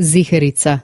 Ziherica